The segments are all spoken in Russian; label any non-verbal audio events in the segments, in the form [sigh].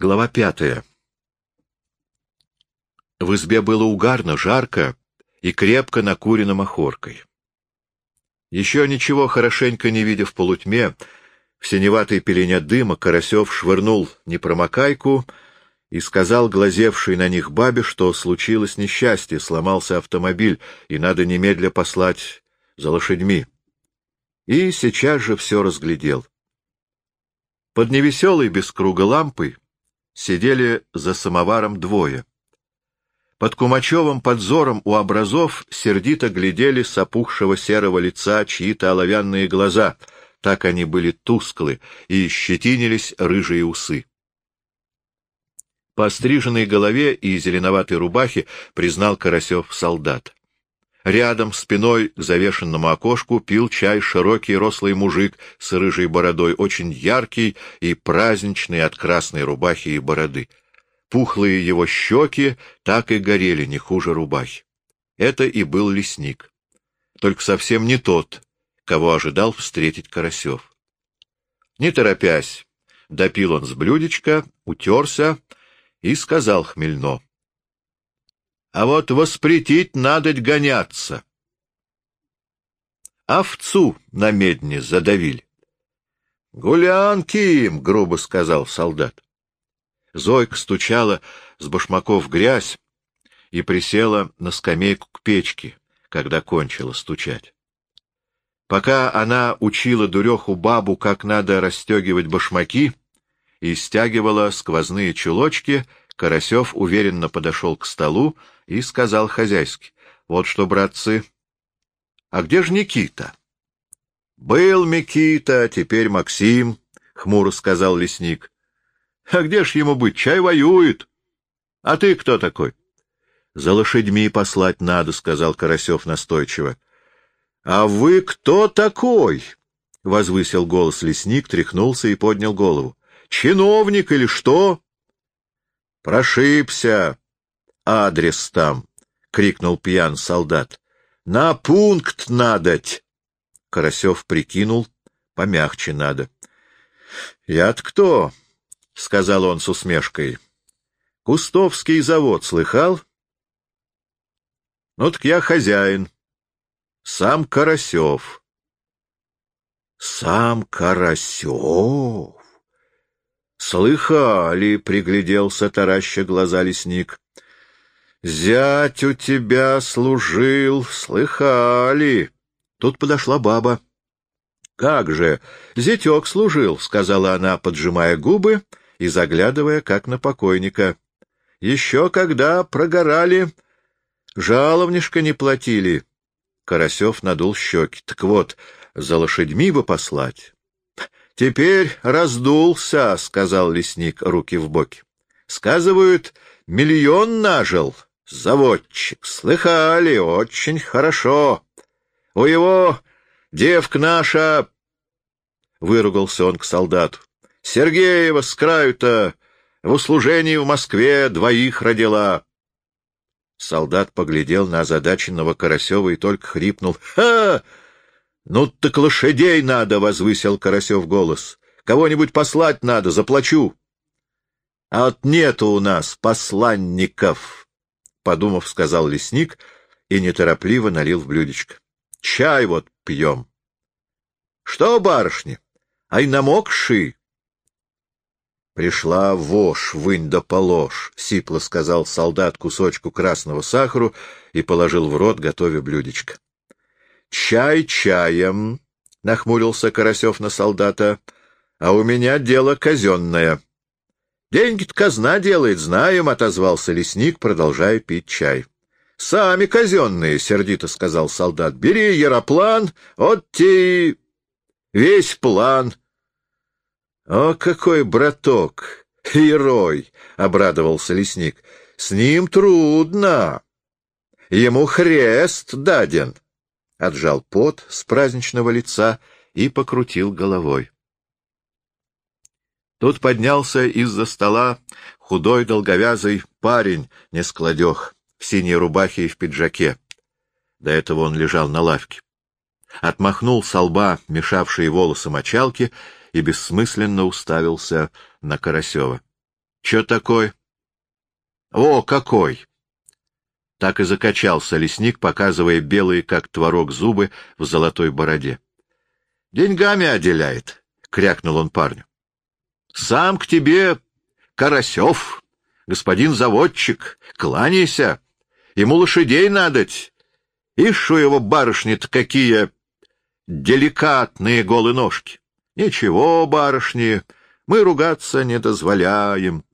Глава пятая. В избе было угарно, жарко и крепко накурено махоркой. Еще ничего хорошенько не видя в полутьме, в синеватой пелене дыма Карасев швырнул непромокайку и сказал глазевшей на них бабе, что случилось несчастье, сломался автомобиль, и надо немедля послать за лошадьми. И сейчас же все разглядел. Под невеселой без круга лампой сидели за самоваром двое. Под Кумачевым подзором у образов сердито глядели с опухшего серого лица чьи-то оловянные глаза, так они были тусклы, и щетинились рыжие усы. По стриженной голове и зеленоватой рубахе признал Карасев солдат. Рядом, спиной к завешенному окошку, пил чай широкий рослый мужик с рыжей бородой, очень яркий и праздничный от красной рубахи и бороды. Пухлые его щеки так и горели, не хуже рубахи. Это и был лесник. Только совсем не тот, кого ожидал встретить Карасев. Не торопясь, допил он с блюдечка, утерся и сказал хмельно. А вот воспретить надо гоняться. Овцу на медне задавили. — Гулянки им, — грубо сказал солдат. Зойка стучала с башмаков грязь и присела на скамейку к печке, когда кончила стучать. Пока она учила дуреху бабу, как надо расстегивать башмаки, и стягивала сквозные чулочки, Карасев уверенно подошел к столу и сказал хозяйски. — Вот что, братцы, а где же Никита? — Был Никита, теперь Максим, — хмуро сказал лесник. — А где ж ему быть? Чай воюет. — А ты кто такой? — За лошадьми послать надо, — сказал Карасев настойчиво. — А вы кто такой? — возвысил голос лесник, тряхнулся и поднял голову. — Чиновник или что? Прошибся. Адрес там, — крикнул пьян солдат. На пункт надоть. Карасев прикинул, помягче надо. Я-то кто? — сказал он с усмешкой. — Кустовский завод слыхал? — Ну так я хозяин. Сам Карасев. — Сам Карасев? Слыхали, — пригляделся тараща глаза лесник. Зять у тебя служил, слыхали. Тут подошла баба. Как же, зятек служил, — сказала она, поджимая губы и заглядывая, как на покойника. Еще когда прогорали, жаловнишко не платили. Карасев надул щеки. Так вот, за лошадьми бы послать. Теперь раздулся, — сказал лесник, руки в боки. Сказывают, миллион нажил, заводчик. Слыхали, очень хорошо. У его девка наша... Выругался он к солдату. Сергеева с краю-то в услужении в Москве двоих родила. Солдат поглядел на озадаченного Карасева и только хрипнул. — Ха! Ну так лошадей надо, — возвысил Карасев голос. — Кого-нибудь послать надо, заплачу. — А вот нету у нас посланников, — подумав, сказал лесник и неторопливо налил в блюдечко. — Чай вот пьем. — Что, барышни, ай намокши? Пришла вошь, вынь да положь, — сипло сказал солдат кусочку красного сахару и положил в рот, готовя блюдечко. — Чай чаем, — нахмурился Карасев на солдата, — а у меня дело казенное. — Деньги-то казна делает, знаем, — отозвался лесник, продолжая пить чай. — Сами казенные, — сердито сказал солдат. — Бери яроплан, вот те весь план. — О, какой браток! Герой! — обрадовался лесник. — С ним трудно. Ему хрест даден. — отжал пот с праздничного лица и покрутил головой. Тут поднялся из-за стола худой долговязый парень, не складех, в синей рубахе и в пиджаке. До этого он лежал на лавке. Отмахнул со лба мешавшие волосы мочалки и бессмысленно уставился на Карасева. — Чё такой? — О, какой! Так и закачался лесник, показывая белые, как творог, зубы в золотой бороде. — Деньгами отделяет, — крякнул он парню. — Сам к тебе, Карасев, господин заводчик, кланяйся. Ему лошадей надоть. Ишь у его барышни-то какие деликатные голые ножки. Ничего, барышни, мы ругаться не дозволяем.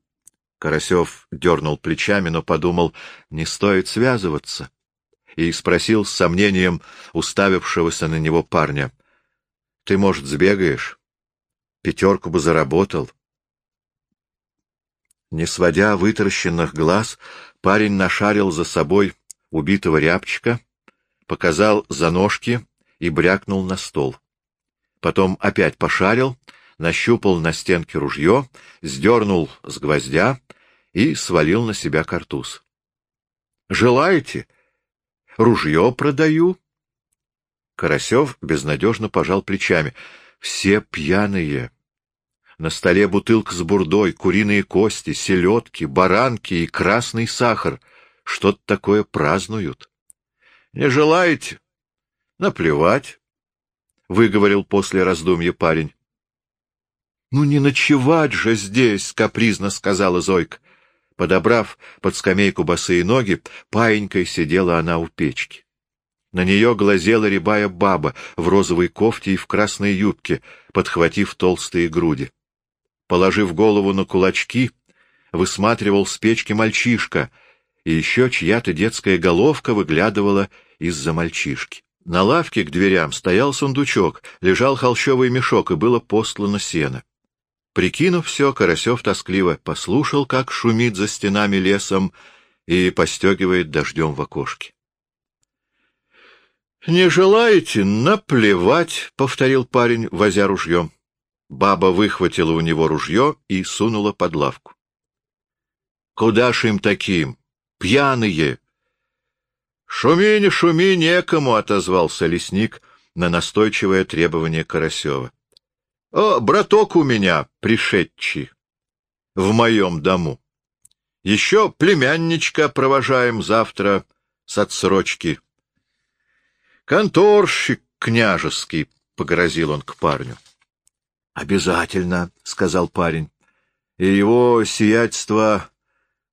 Карасев дернул плечами, но подумал, не стоит связываться, и спросил с сомнением уставившегося на него парня. — Ты, может, сбегаешь? Пятерку бы заработал. Не сводя вытаращенных глаз, парень нашарил за собой убитого рябчика, показал за ножки и брякнул на стол. Потом опять пошарил, нащупал на стенке ружье, сдернул с гвоздя и свалил на себя картуз. — Желаете? Ружье продаю. Карасев безнадежно пожал плечами. — Все пьяные. На столе бутылка с бурдой, куриные кости, селедки, баранки и красный сахар. Что-то такое празднуют. — Не желаете? — Наплевать, — выговорил после раздумья парень. — Ну не ночевать же здесь, — капризно сказала Зойка. Подобрав под скамейку босые ноги, паенькой сидела она у печки. На нее глазела рябая баба в розовой кофте и в красной юбке, подхватив толстые груди. Положив голову на кулачки, высматривал с печки мальчишка, и еще чья-то детская головка выглядывала из-за мальчишки. На лавке к дверям стоял сундучок, лежал холщовый мешок, и было послано сено. Прикинув все, Карасев тоскливо послушал, как шумит за стенами лесом и постегивает дождем в окошке. — Не желаете? Наплевать, — повторил парень, возя ружьем. Баба выхватила у него ружье и сунула под лавку. — Куда ж им таким? Пьяные! — Шуми, не шуми, некому, — отозвался лесник на настойчивое требование Карасева. О, браток у меня пришедший в моем дому. Еще племянничка провожаем завтра с отсрочки. Конторщик княжеский, — погрозил он к парню. — Обязательно, — сказал парень. — И его сиятельство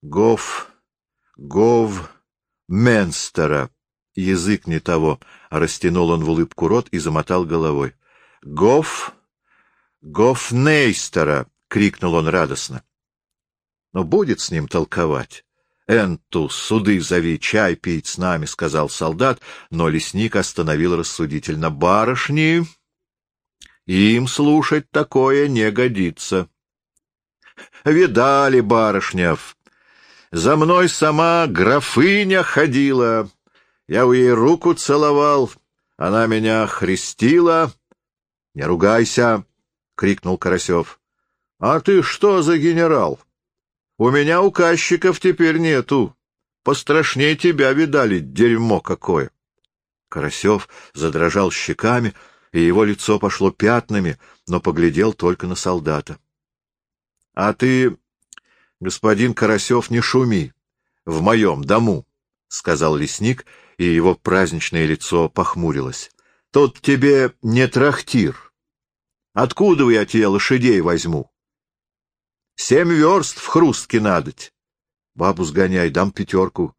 Гов... Гов... Менстера. Язык не того. Растянул он в улыбку рот и замотал головой. — Гов... Гофнейстера! — крикнул он радостно. — Но будет с ним толковать. — Энту, суды зови, чай пить с нами, — сказал солдат, но лесник остановил рассудительно. — Барышни, им слушать такое не годится. — Видали, барышнев, за мной сама графыня ходила. Я у ей руку целовал, она меня хрестила. Не ругайся, крикнул Карасев. — А ты что за генерал? У меня указчиков теперь нету. Пострашнее тебя видали, дерьмо какое. Карасев задрожал щеками, и его лицо пошло пятнами, но поглядел только на солдата. — А ты, господин Карасев, не шуми. В моем дому, — сказал лесник, и его праздничное лицо похмурилось. — Тут тебе не трактир. Откуда я тебе лошадей возьму? Семь верст в хрустке надоть. Бабу сгоняй, дам пятерку.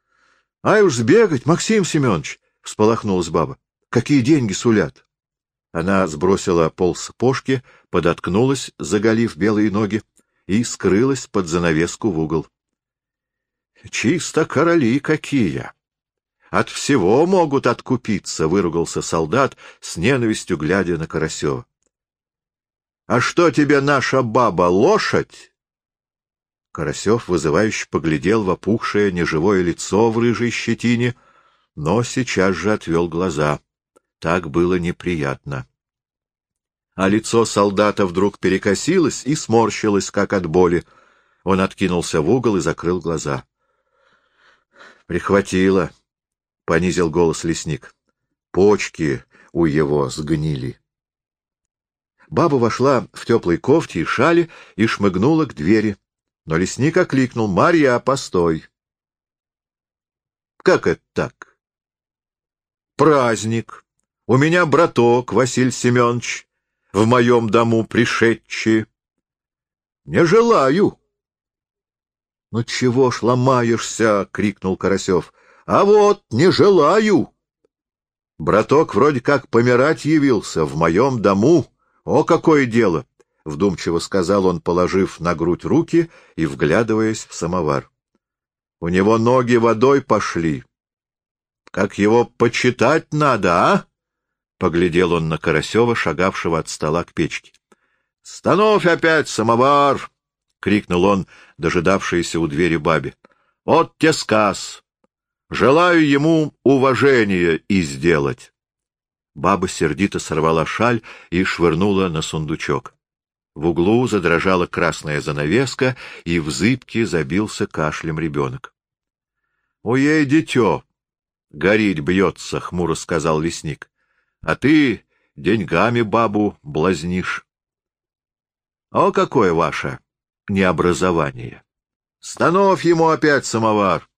— Ай уж сбегать, Максим Семенович! — всполохнулась баба. — Какие деньги сулят? Она сбросила пол сапожки, подоткнулась, заголив белые ноги, и скрылась под занавеску в угол. — Чисто короли какие! От всего могут откупиться, — выругался солдат, с ненавистью глядя на Карасева. А что тебе наша баба, лошадь? Карасев вызывающе поглядел в опухшее неживое лицо в рыжей щетине, но сейчас же отвел глаза. Так было неприятно. А лицо солдата вдруг перекосилось и сморщилось, как от боли. Он откинулся в угол и закрыл глаза. «Прихватило», — понизил голос лесник. «Почки у его сгнили». Баба вошла в теплой кофте и шале и шмыгнула к двери. Но лесник окликнул. — Марья, постой. — Как это так? — Праздник. У меня браток Василий Семенович в моем дому пришедший. — Не желаю. — Ну чего ж ломаешься? — крикнул Карасев. — А вот не желаю. Браток вроде как помирать явился в моем дому. О, какое дело! — вдумчиво сказал он, положив на грудь руки и вглядываясь в самовар. — У него ноги водой пошли. Как его почитать надо, а? — поглядел он на Карасева, шагавшего от стола к печке. — Становь опять самовар! — крикнул он, дожидавшийся у двери бабе. — Вот те сказ! Желаю ему уважения и сделать. Баба сердито сорвала шаль и швырнула на сундучок. В углу задрожала красная занавеска, и в зыбке забился кашлем ребенок. — Ой, дитё! Гореть бьется, — хмуро сказал лесник. — А ты деньгами бабу блазнишь. — О, какое ваше необразование! Становь ему опять самовар!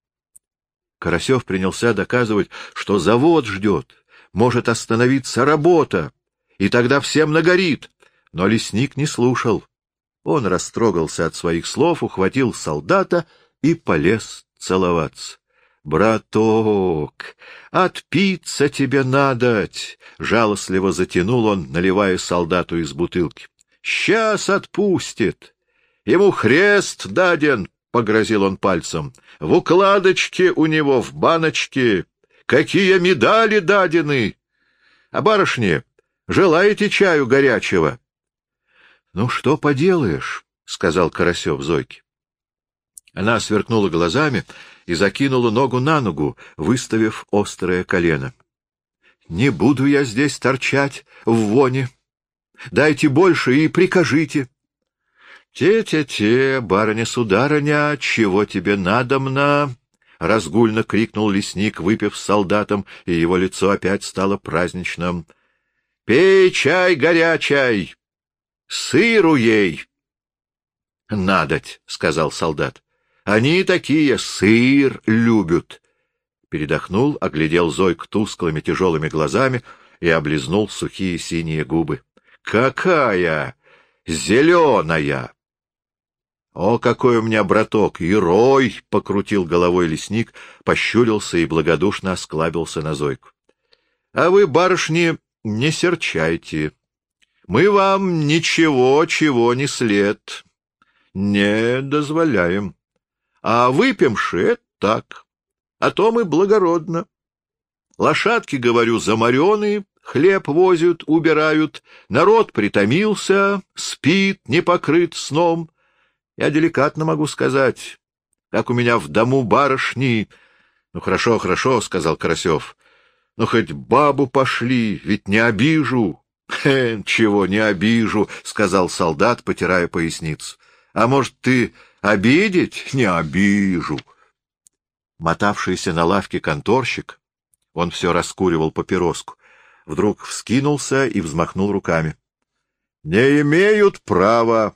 Карасев принялся доказывать, что завод ждет, может остановиться работа, и тогда всем нагорит. Но лесник не слушал. Он растрогался от своих слов, ухватил солдата и полез целоваться. — Браток, отпиться тебе надоть! — жалостливо затянул он, наливая солдату из бутылки. — Сейчас отпустит! Ему хрест даден, — погрозил он пальцем. — В укладочке у него, в баночке. Какие медали дадены! А барышни, желаете чаю горячего? — Ну, что поделаешь, — сказал Карасев Зойке. Она сверкнула глазами и закинула ногу на ногу, выставив острое колено. — Не буду я здесь торчать в воне. Дайте больше и прикажите. «Те-те-те, барыня-сударыня, чего тебе надомно?» — разгульно крикнул лесник, выпив с солдатом, и его лицо опять стало праздничным. «Пей чай горячай! Сыру ей!» «Надоть», — сказал солдат. «Они такие, сыр любят». Передохнул, оглядел Зойк тусклыми тяжелыми глазами и облизнул сухие синие губы. «Какая! Зеленая!» «О, какой у меня браток! Герой!» — покрутил головой лесник, пощурился и благодушно осклабился на Зойку. «А вы, барышни, не серчайте. Мы вам ничего, чего не след. Не дозволяем. А выпьемши — это так. А то мы благородно. Лошадки, говорю, замареные, хлеб возят, убирают, народ притомился, спит, не покрыт сном». Я деликатно могу сказать, как у меня в дому барышни. — Ну, хорошо, хорошо, — сказал Карасев. — Ну, хоть бабу пошли, ведь не обижу. [laughs] — чего не обижу, — сказал солдат, потирая поясницу. — А может, ты обидеть? Не обижу. Мотавшийся на лавке конторщик, он все раскуривал папироску, вдруг вскинулся и взмахнул руками. — Не имеют права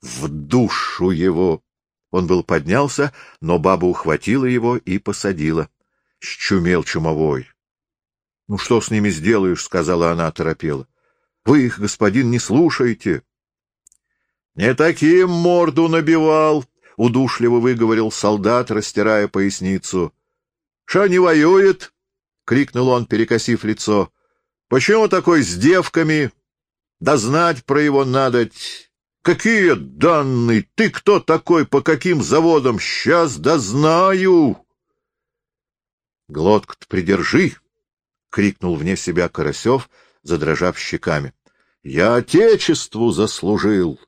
в душу его! Он был поднялся, но баба ухватила его и посадила. Щумел чумовой. — Ну что с ними сделаешь? — сказала она торопела. — Вы их, господин, не слушаете. — Не таким морду набивал, — удушливо выговорил солдат, растирая поясницу. — Ша не воюет? — крикнул он, перекосив лицо. — Почему такой с девками? Да знать про его надоть. Какие данные? Ты кто такой? По каким заводам? Сейчас да знаю. Глотку-то придержи, — крикнул вне себя Карасев, задрожав щеками. Я отечеству заслужил.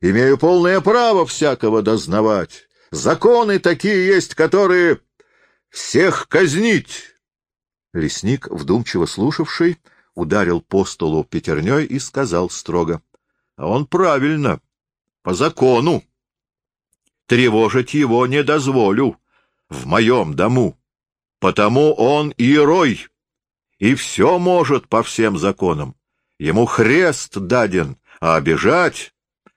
Имею полное право всякого дознавать. Законы такие есть, которые всех казнить. Лесник, вдумчиво слушавший, ударил по столу пятерней и сказал строго. — А он правильно по закону. Тревожить его не дозволю в моем дому, потому он герой, и все может по всем законам. Ему хрест даден, а обижать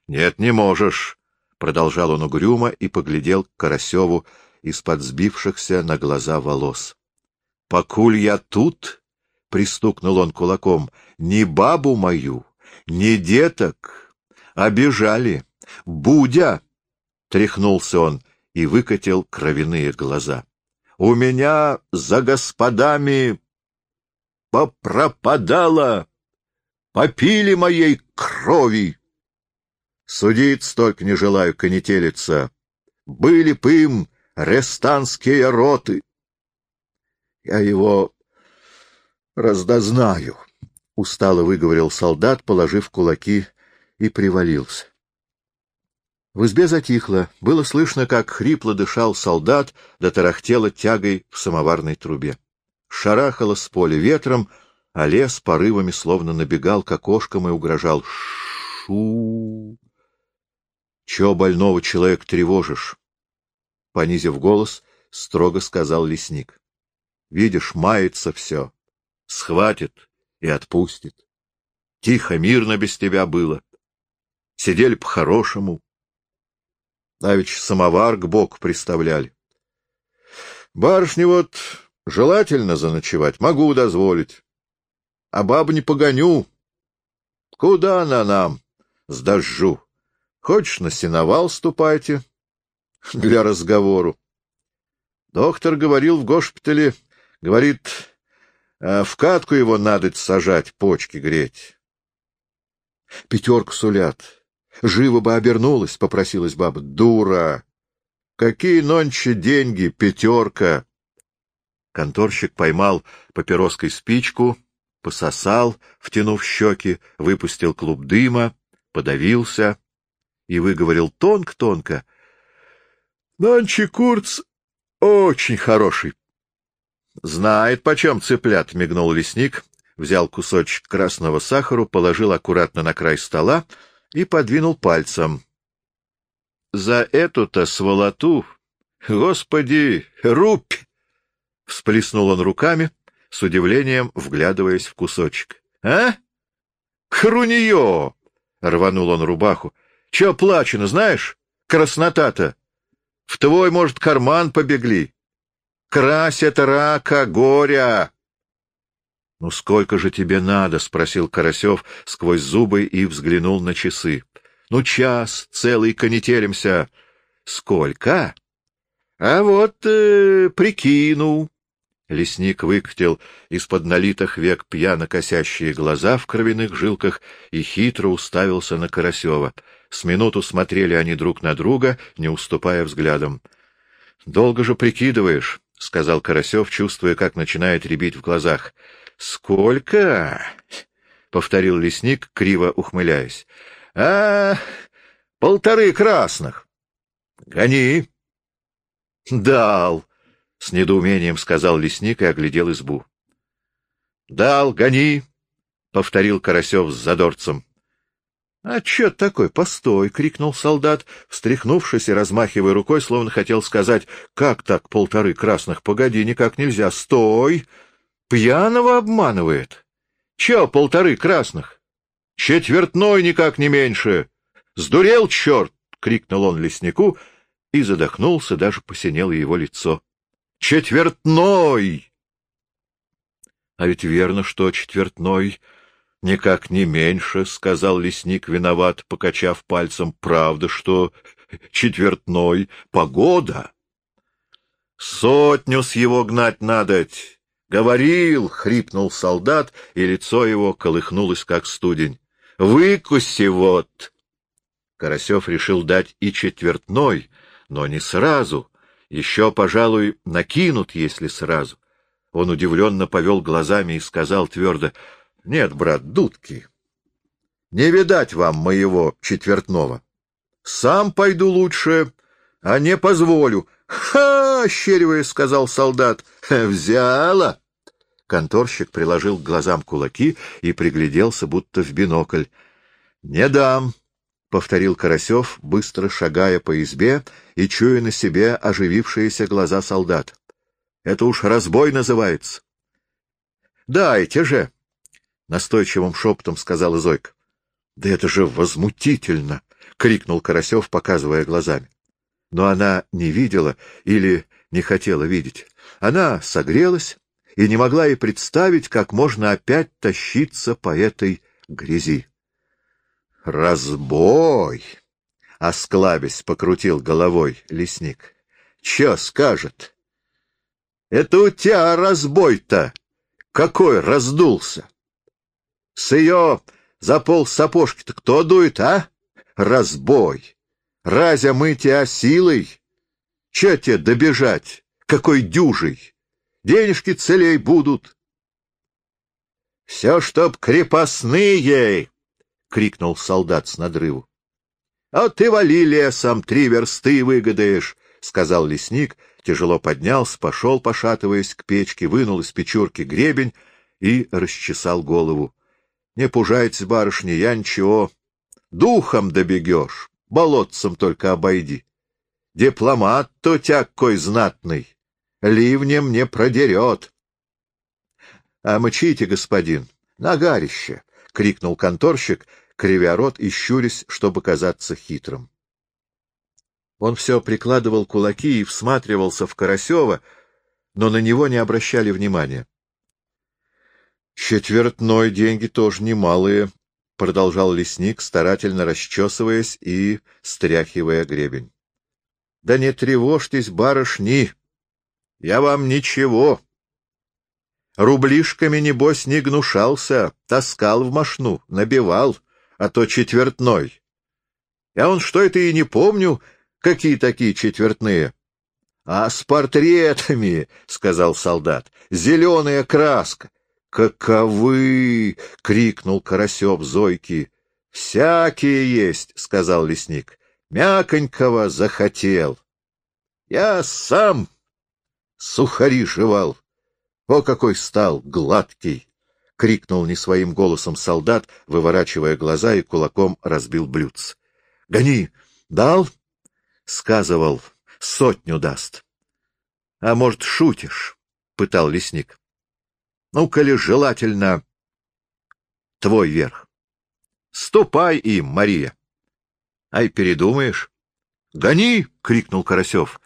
нет, не можешь. — продолжал он угрюмо и поглядел к Карасеву из-под сбившихся на глаза волос. — Покуль я тут, — пристукнул он кулаком, — ни бабу мою, ни деток обижали. Будя! — тряхнулся он и выкатил кровяные глаза. — У меня за господами попропадало, попили моей крови. Судить столько не желаю конетелиться. Были б им рестанские роты. Я его раздознаю, — устало выговорил солдат, положив кулаки, и привалился. В избе затихло, было слышно, как хрипло дышал солдат, да тарахтело тягой в самоварной трубе. Шарахало с поля ветром, а лес порывами словно набегал к окошкам и угрожал. Шу! Чего больного человека тревожишь? Понизив голос, строго сказал лесник. Видишь, мается все. Схватит и отпустит. Тихо, мирно без тебя было. Сидели по-хорошему. Давич самовар к боку приставляли. Барышни вот желательно заночевать, могу дозволить. А баб не погоню. Куда она нам с? Хочешь, на сеновал ступайте для разговору. Доктор говорил в госпитале, говорит, «А в катку его надо сажать, почки греть. Пятерку сулят. Живо бы обернулась, — попросилась баба. Дура! Какие нонче деньги, пятерка! Конторщик поймал папироской спичку, пососал, втянув щеки, выпустил клуб дыма, подавился и выговорил тонко-тонко. — Нонче Курц очень хороший. — Знает, почем цыплят, — мигнул лесник, взял кусочек красного сахара, положил аккуратно на край стола и подвинул пальцем. — За эту-то сволоту, господи, рубь! — всплеснул он руками, с удивлением вглядываясь в кусочек. — А? Хрунье! — рванул он рубаху. — Че плачено, знаешь? Краснота-то! В твой, может, карман побегли. Красят рака, горя! — Ну, сколько же тебе надо? — спросил Карасев сквозь зубы и взглянул на часы. — Ну, час, целый конетелимся. — Сколько? — А вот э, прикину. Лесник выкатил из-под налитых век пьяно косящие глаза в кровяных жилках и хитро уставился на Карасева. С минуту смотрели они друг на друга, не уступая взглядом. — Долго же прикидываешь, — сказал Карасев, чувствуя, как начинает рябить в глазах. — Сколько? — повторил лесник, криво ухмыляясь. — А, полторы красных. — Гони. — Дал, — с недоумением сказал лесник и оглядел избу. — Дал, гони, — повторил Карасев с задорцем. — А чё такой? Постой! — крикнул солдат, встряхнувшись и размахивая рукой, словно хотел сказать, — как так полторы красных? Погоди, никак нельзя. Стой! Пьяного обманывает. Че полторы красных? Четвертной никак не меньше. Сдурел черт! — крикнул он леснику и задохнулся, даже посинело его лицо. Четвертной! А ведь верно, что четвертной никак не меньше, — сказал лесник виноват, покачав пальцем. Правда, что четвертной погода. Сотню с его гнать надоть. «Говорил!» — хрипнул солдат, и лицо его колыхнулось, как студень. «Выкуси вот!» Карасев решил дать и четвертной, но не сразу. Еще, пожалуй, накинут, если сразу. Он удивленно повел глазами и сказал твердо, — Нет, брат, дудки, не видать вам моего четвертного. Сам пойду лучше, а не позволю. — Ха! — ощеривая, сказал солдат. — Взяла! Конторщик приложил к глазам кулаки и пригляделся, будто в бинокль. — Не дам! — повторил Карасев, быстро шагая по избе и чуя на себе оживившиеся глаза солдат. — Это уж разбой называется. — Дайте же! — настойчивым шепотом сказала Зойка. — Да это же возмутительно! — крикнул Карасев, показывая глазами. Но она не видела или не хотела видеть. Она согрелась и не могла и представить, как можно опять тащиться по этой грязи. «Разбой!» — осклабясь покрутил головой лесник. «Че скажет?» «Это у тебя разбой-то! Какой раздулся! С ее за пол сапожки-то кто дует, а? Разбой! Разя мы тебя силой? Че тебе добежать? Какой дюжий! Денежки целей будут!» «Все, чтоб крепостные!» — крикнул солдат с надрыву. — А ты вали лесом, три версты выгадаешь, — сказал лесник, тяжело поднялся, пошел, пошатываясь к печке, вынул из печурки гребень и расчесал голову. — Не пужайтесь, барышни, я ничего. Духом добегешь, болотцем только обойди. Дипломат-то тякой знатный, ливнем не продерет. — А мчите, господин, на гарище! — крикнул конторщик, кривя рот и щурясь, чтобы казаться хитрым. Он все прикладывал кулаки и всматривался в Карасева, но на него не обращали внимания. — Четвертной деньги тоже немалые, — продолжал лесник, старательно расчесываясь и стряхивая гребень. — Да не тревожьтесь, барышни, я вам ничего. Рублишками, небось, не гнушался, таскал в машну, набивал, а то четвертной. Я он что это и не помню, какие такие четвертные. — А с портретами, — сказал солдат, — зеленая краска. — Каковы! — крикнул Карасев Зойки. — Всякие есть, — сказал лесник. — Мяконького захотел. Я сам сухари жевал. О, какой стал гладкий! — крикнул не своим голосом солдат, выворачивая глаза и кулаком разбил блюдц. — Гони! Дал? — сказывал. — Сотню даст. — А может, шутишь? — пытал лесник. — Ну, коли желательно, твой верх. Ступай им, Мария. — Ай, передумаешь? — Гони! — крикнул Карасев.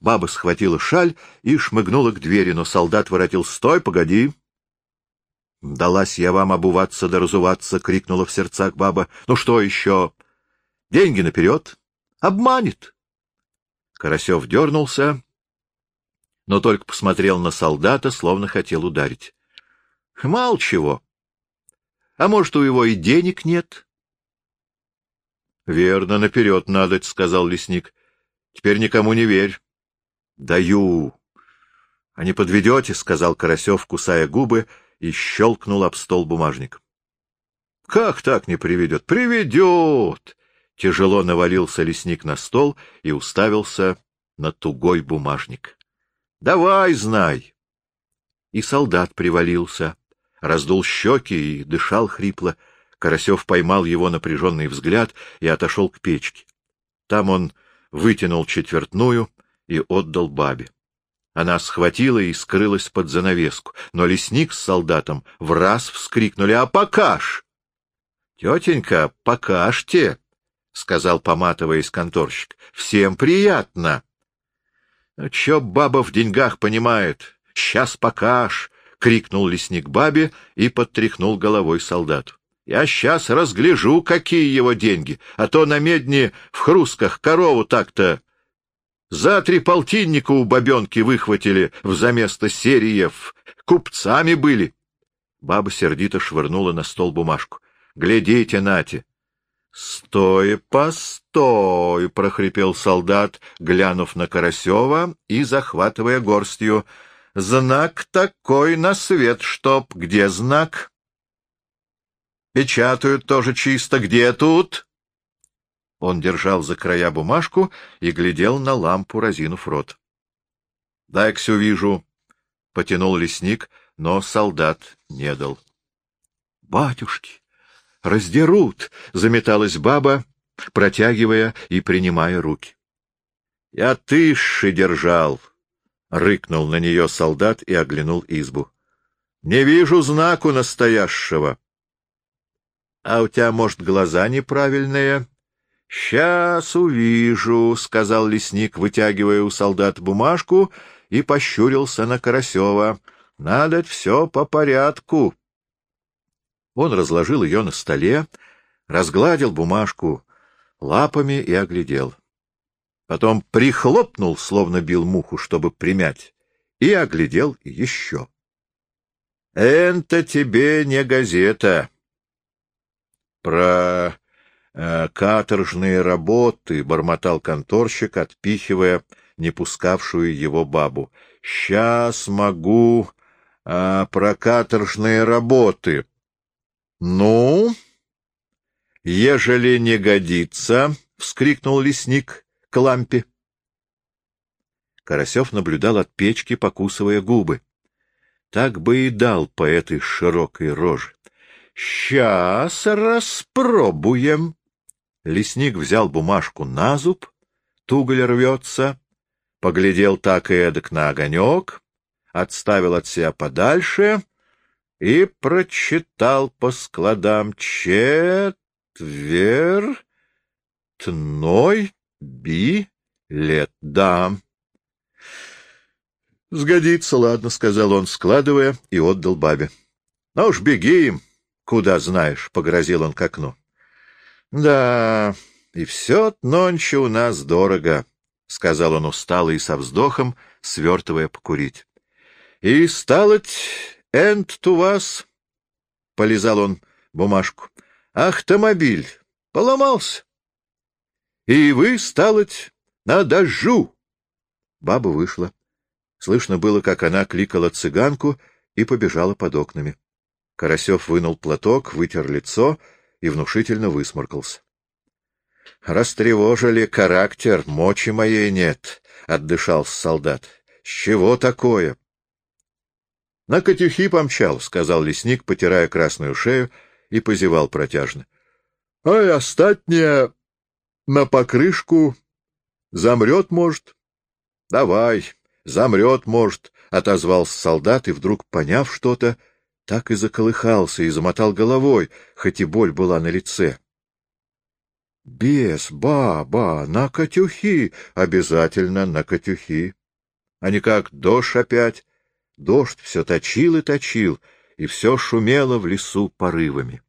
Баба схватила шаль и шмыгнула к двери, но солдат воротил. — Стой, погоди! — Далась я вам обуваться да разуваться! — крикнула в сердцах баба. — Ну что еще? Деньги наперед! Обманет! Карасев дернулся, но только посмотрел на солдата, словно хотел ударить. — Мало чего. А может, у его и денег нет? — Верно, наперед надо, — сказал лесник. — Теперь никому не верь. Даю. — А не подведете, — сказал Карасев, кусая губы, и щелкнул об стол бумажник. — Как так не приведет? — Приведет! Тяжело навалился лесник на стол и уставился на тугой бумажник. — Давай, знай! И солдат привалился, раздул щеки и дышал хрипло. Карасев поймал его напряженный взгляд и отошел к печке. Там он вытянул четвертную, и отдал бабе. Она схватила и скрылась под занавеску, но лесник с солдатом в раз вскрикнули «А покаж!» «Тетенька, покажьте!» — сказал, поматываясь конторщик. «Всем приятно!» «Чё баба в деньгах понимает? Сейчас покаж!» — крикнул лесник бабе и подтряхнул головой солдату. «Я сейчас разгляжу, какие его деньги, а то на медне в хрустках корову так-то за три полтинника у бабенки выхватили взаместо сериев. Купцами были. Баба сердито швырнула на стол бумажку. — Глядите, Нате. — Стой, постой! — прохрипел солдат, глянув на Карасева и захватывая горстью. — Знак такой на свет, чтоб... Где знак? — Печатают тоже чисто. Где тут? — он держал за края бумажку и глядел на лампу, разинув рот. — Дай-ка вижу, — потянул лесник, но солдат не дал. — Батюшки! Раздерут! — заметалась баба, протягивая и принимая руки. — Я тыши держал! — рыкнул на нее солдат и оглянул избу. — Не вижу знаку настоящего. — А у тебя, может, глаза неправильные? — Сейчас увижу, — сказал лесник, вытягивая у солдат бумажку, и пощурился на Карасева. — Надо все по порядку. Он разложил ее на столе, разгладил бумажку лапами и оглядел. Потом прихлопнул, словно бил муху, чтобы примять, и оглядел еще. — Это тебе не газета. Про э, каторжные работы, — бормотал конторщик, отпихивая не пускавшую его бабу. — Сейчас могу э, про каторжные работы. — Ну? — Ежели не годится, — вскрикнул лесник к лампе. Карасев наблюдал от печки, покусывая губы. Так бы и дал по этой широкой роже. Сейчас распробуем. Лесник взял бумажку на зуб, туголь рвется, поглядел так и эдак на огонек, отставил от себя подальше и прочитал по складам четвертной билет. Да. — Сгодится, ладно, — сказал он, складывая, и отдал бабе. — Ну уж беги им. Куда знаешь, — погрозил он к окну. — Да, и все нонче у нас дорого, — сказал он устало и со вздохом, свертывая покурить. — И сталоть, энт у вас, — полизал он бумажку, — автомобиль поломался. И вы, сталоть, на дожжу. Баба вышла. Слышно было, как она кликала цыганку и побежала под окнами. Карасев вынул платок, вытер лицо и внушительно высморкался. — Растревожили характер, мочи моей нет, — отдышался солдат. — С чего такое? — На котюхи помчал, — сказал лесник, потирая красную шею, и позевал протяжно. — Ай, остатнее на покрышку замрет, может? — Давай, замрет, может, — отозвался солдат, и вдруг, поняв что-то, — так и заколыхался и замотал головой, хоть и боль была на лице. — Бес, баба, на котюхи, обязательно на котюхи. А не как дождь опять. Дождь все точил и точил, и все шумело в лесу порывами.